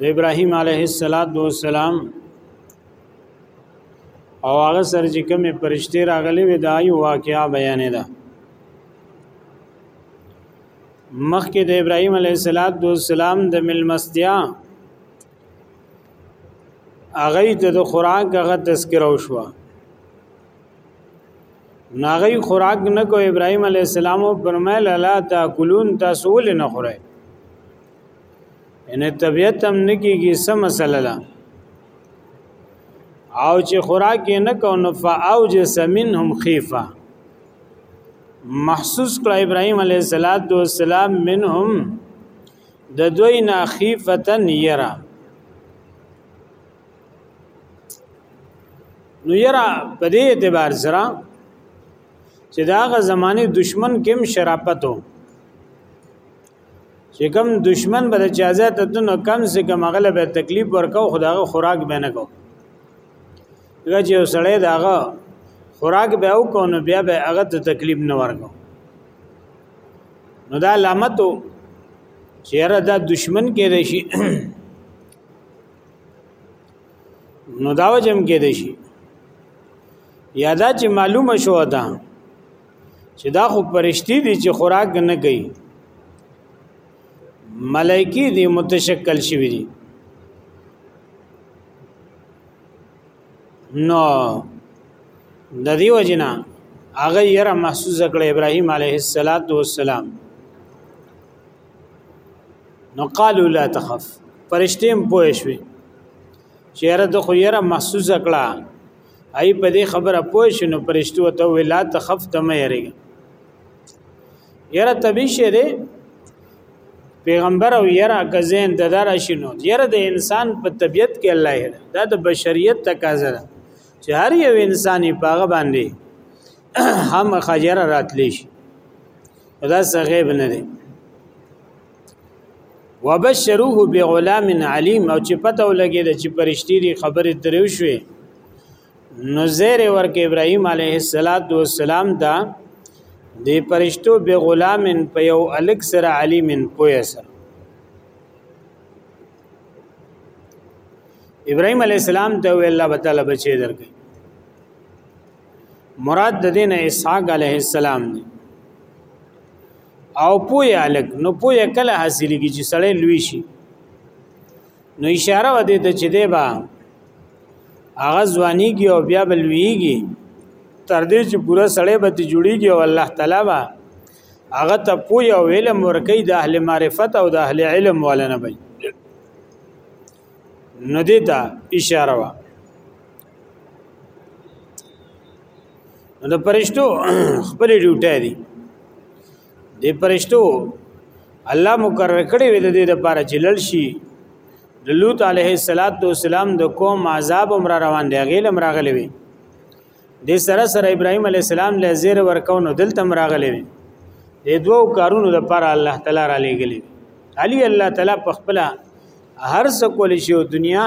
د ابراهيم عليه السلام او هغه سر چې کومې پرشته راغلي وي دا یو واقعا بیان ده مخکې د ابراهيم عليه السلام د ملمستیا هغه ته د خوراک هغه تذکره وشوه ناغي خوراک نه کو ابراهيم عليه السلام فرمایل لا تاکلون تاسو ول نه خورئ ان طبيعت هم نه کیږي سم مسله ده او چې خوراک یې نه کو نو فاوج سمنهم خيفه محسوس کړ ابراهيم عليه السلام منهم د دوی نه خيفتن يرا نو یرا په دې اعتبار سره چې داغه زمانه دشمن کم شرافت وو چې کم دشمن به اجازه ته دنو کم سے کم اغلب تکلیف ورکاو خداغه خوراک به نه کو دا چې سړی داغه خوراک به او کو نو بیا به هغه ته تکلیف نه ورکو نو دا علامتو چیرې دا دشمن کې دی شي نو دا وجم کې دی شي یادا چې معلومه شو ده چې دا خو پرشتي دي چې خوراک نه کوي ملائکی دي متشکل شوی دي نو د دې وجنه هغه یې را محسوس کړ ابراهیم علیه السلام نو قالو لا تخف فرشتي هم پوه شوي چیرې د خو یره محسوس کړه ای په دې خبره پوه شنو فرشتو ته ویلا تخف تم یری یره طبي شه دې پیغمبر او یره کزین د دار شنو یره د انسان په طبیعت کې الله یې دا د بشریت تقاضا ده چې هر یو انساني پاغه باندې هم خجر راتلی شي دا غیب نه دی وبشروه بغلام علیم او چې پته ولګي د چې پرشتي دی خبره دریو شوې نو زیر ورک ابراهیم علیه السلام دا د پرشتو بغلام په یو الک سره علیم پوهه سره ابراهيم عليه السلام ته ویل الله تعالی بچي درکې مراد د دین اسحاق علیه السلام دی او پوی الک نو پوی کله حاصلېږي چې سړی لوی شي نو اشاره و دې ته چې دی با هغه ځوانيږي او بیا به لویږي تر دې چې پوره سړی به جوړیږي او الله تعالی به هغه ته پوی او علم ورکي د اهل معرفت او د اهل علم ولنه وي نو دې ته اشاره وه د پرشتو خپل ډیوټه دي د پرشتو الله مقرر کړی وي د دې لپاره چې لړ شي د لوط علیه السلام د قوم عذاب عمر روان دی غیل عمر غلی وي د سره سره ابراهیم علیه السلام له زیر ورکو نو دلته عمر غلی وي د دوو کارونو لپاره الله تعالی را لېګلی علی الله تعالی په خپل هر څه کول شي او دنیا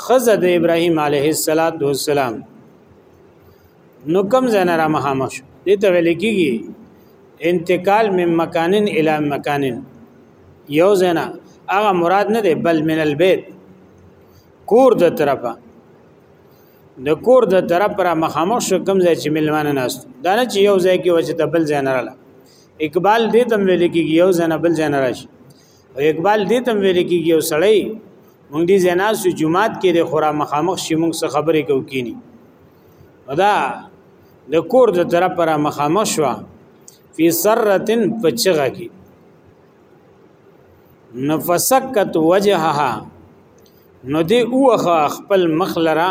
خزه د ابراهيم عليه السلام نو کم زنه را مخامخ شو دې ته ویل کېږي انتقال من مکانن الی مکانن یو زنه هغه مراد نه دی بل من البيت کور د طرفه د کور د طرف پر مخامخ شو کم ځای چې ملمانه ناست دا نه چې یو ځای کې وجه د بل ځای نه رااله اقبال دې تم ویل کېږي یو ځنه بل ځای نه راشي او اقبال دې تم ویل کېږي او سړی مونږ دې زنا سو جمعات کې د خورا مخامخ شي مونږ سره خبرې کو کینی دا د کور د طرف پر مخامخ شو فی سرتن پچغه کې نفسکت وجهها نو دې اوخه خپل مخ لره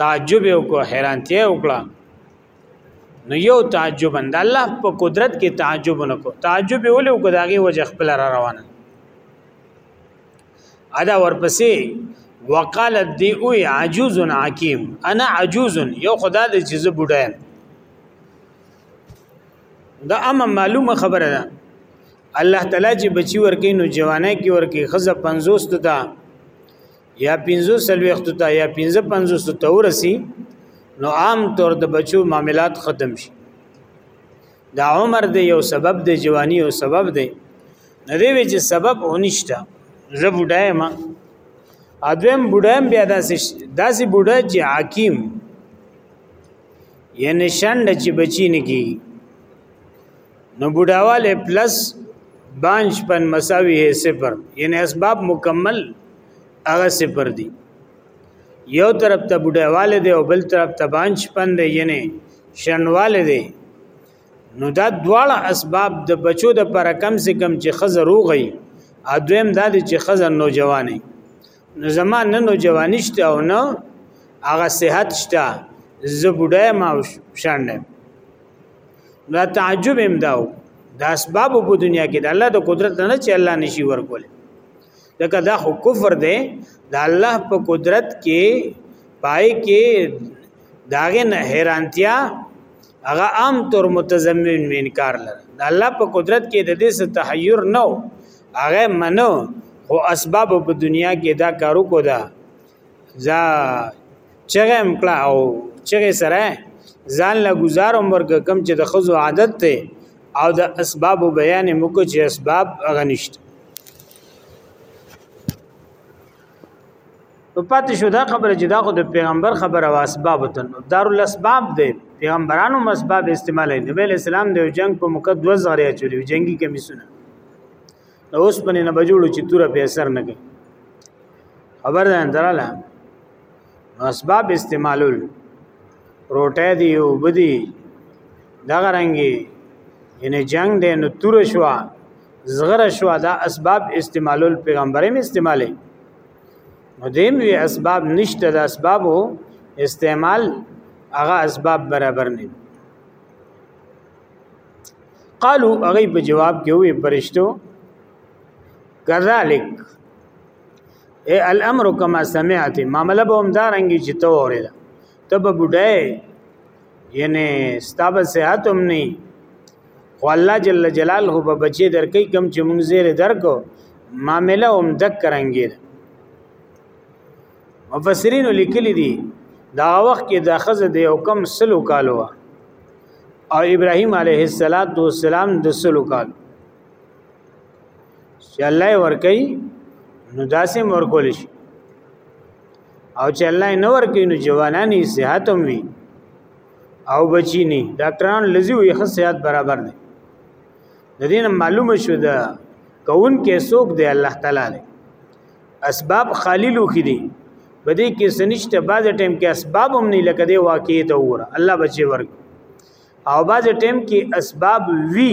تعجب او کو حیرانتیا وکړه نو یو تعجب اند الله په قدرت کې تعجب نکو تعجب ولې وکړه داغه وجه خپل را روانه ادا ورپسې وقالت دی او عجوز عکیم انا عجوز یو خدا دې چې زه بډای دا اما معلومه خبره ده الله تعالی چې بچی ورکې نو جوانه کې ورکې خزه 50 ته یا 15 سلويختو ته یا 15 50 ته ورسی نو عام طور د بچو معاملات ختم شي دا عمر دی یو سبب دی جوانی یو سبب دی نه دی چې سبب اونښتا زه بډای ما ادم بډایم بیا داسې داسې بډای چې حکیم یې نشاند چې بچی نه کی نو بوډاواله پلس بانج پن مساوی ہے صفر یعنی اسباب مکمل هغه صفر دی یو طرف ته بوډاواله دی او بل طرف ته بانج پن دی یعنی شنواله دی نو دا دواړه اسباب د بچو د پر کم سے کم چې خزه روغی ادویم دا دی چې خزه نوجوانه نو زما نه نو جوانی شته او نه هغه صحت شته زه بډای ما شاندې دا تعجب هم داو د اسباب په دنیا کې د الله د قدرت نه چې الله نشي ورکول لکه دا خو کفر دی د الله په قدرت کې پای کې داغه نه حیرانتیا هغه عام طور متضمن انکار لره د الله په قدرت کې د دې څه تحیر نه هغه منو خو اسباب په دنیا کې دا کارو کو دا ځا چغه مکلا او چغه سره ځان له گزار عمر کم چې د خزو عادت ته او د اسباب بیان مکو چې اسباب غنښت په پاتې شو دا خبره چې دا خو د پیغمبر خبره او اسباب تن دار الاسباب دی پیغمبرانو مسباب استعمال دی نبی اسلام د جنگ په موقع دوه زغری چولی جنگي کمیسونه نو اوس په نه بجوړو چې توره په اثر نه کوي خبر ده دراله اسباب استعمالول روټه دی او بدی دغه رنګي ان جنگ دی نو تور شو زغره شو دا اسباب استعمالول پیغمبري می استعمالي نو دیم وی اسباب نشته د اسبابو استعمال هغه اسباب برابر نه قالو هغه په جواب کې وې پرشتو کذالک اے الامر کما سمعت معاملہ به هم دارنګي چې ته اورې ده ته به بډای یعنی ستابه صحت هم نه خو الله جل جلاله به بچي درکې کم چې مونږ زیره درکو معاملہ هم دک کرانګي مفسرین لیکلي دي دا وخت کې د خزه د یو کم سلو کالو او ابراهیم علیه السلام د سلو کالو چې الله ورکي نو داسې ورکول شي او چې الله نه ورکي نو جوانانی صحت هم وي او بچی نه ډاکټران لزی وي خو صحت برابر نه د دې معلومه شو ده کون کې سوق دی الله تعالی له اسباب خالی لوخي دي بده کې سنشت بعد ټیم کې اسباب هم نه لکه دی واقعي ته وره الله بچي ورکي او باز ټیم کې اسباب وی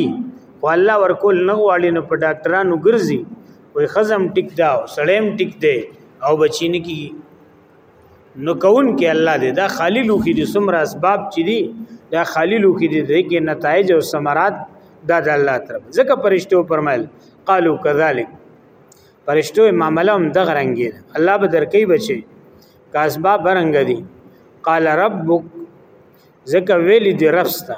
او الله ورکول نه غواړي نو په ډاکټرانو ګرځي وي خزم ټیک دا او سړیم ټیک دی او بچی نه کی نو کون کې الله دې دا خالی لوخي دي سمرا اسباب چي دي دا خالی لوخي دي دې کې نتایج او ثمرات دا د الله طرف ځکه پرشتو پرمایل قالو کذالک پرشتو معاملې هم د غرنګي الله به درکې بچي کا اسباب برنګ دي قال ربک ځکه ویلې دی رفستا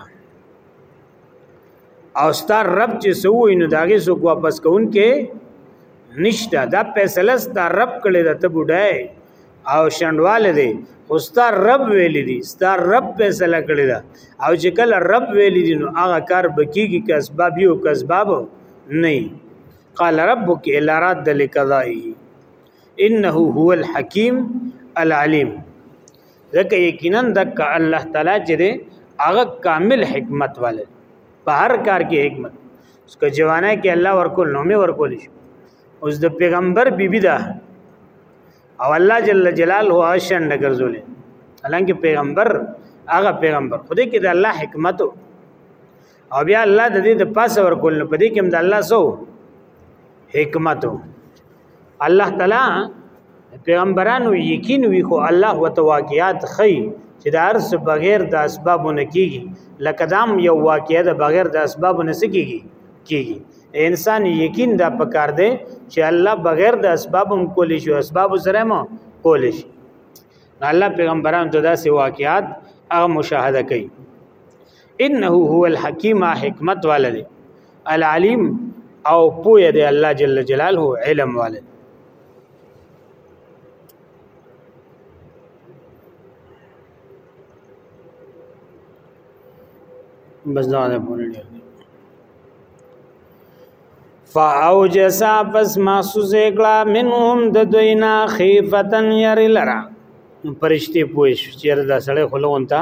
او ستار رب چې سوې نو داګه سو واپس کون کې نشته دا فیصله ستار رب کړي د ته بډای او شندواله دی خو ستار رب ویلې دي ستار رب فیصله کړی دا او چې کله رب ویلې دي نو هغه کار بکیږي که اسباب یو که اسباب نه قال ربك الا رد لقضائه انه هو الحكيم العليم ځکه یقینا د الله تعالی چې دی هغه کامل حکمت والے په هر کار کې حکمت اس که جوانه کې الله ورکول نو می ورکول شي اوس د پیغمبر بیبي ده او الله جل جلاله عشان نګرځولې حالانکه پیغمبر هغه پیغمبر خدای کې د الله حکمت او بیا الله د دې د پاسه ورکول په دې کې هم د الله سو حکمت الله تعالی پیغمبرانو یقین وی خو الله وتواقعات خی چې د ارس بغیر د اسبابو نه کیږي لکه دام یو واقعیا د بغیر د اسبابو نه سکیږي کیږي انسان یقین دا پکار دی چې الله بغیر د اسبابو کول شي اسباب سره مو کول شي الله پیغمبرانو ته داسې واقعات هغه مشاهده کوي انه هو الحکیم حکمت والده العلیم او پوی دی الله جل جلاله علم والده بس دا نه پوره دی فاوجس پس محسوس کړه منهم د دوینا خیفتن یری لرا پرشتي پوښ چیر د سړی خلونتا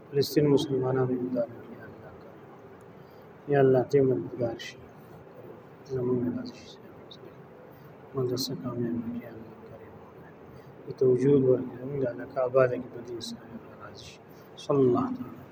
فلسطین مسلمانان امداد کړي یا الله ته مددگار شي زمونږ راځي موږ سره کامیاب کړي یا الله کریم ته توجود ورکړي موږ الله کا آباد کې په دې سره راځي صلی الله تعالی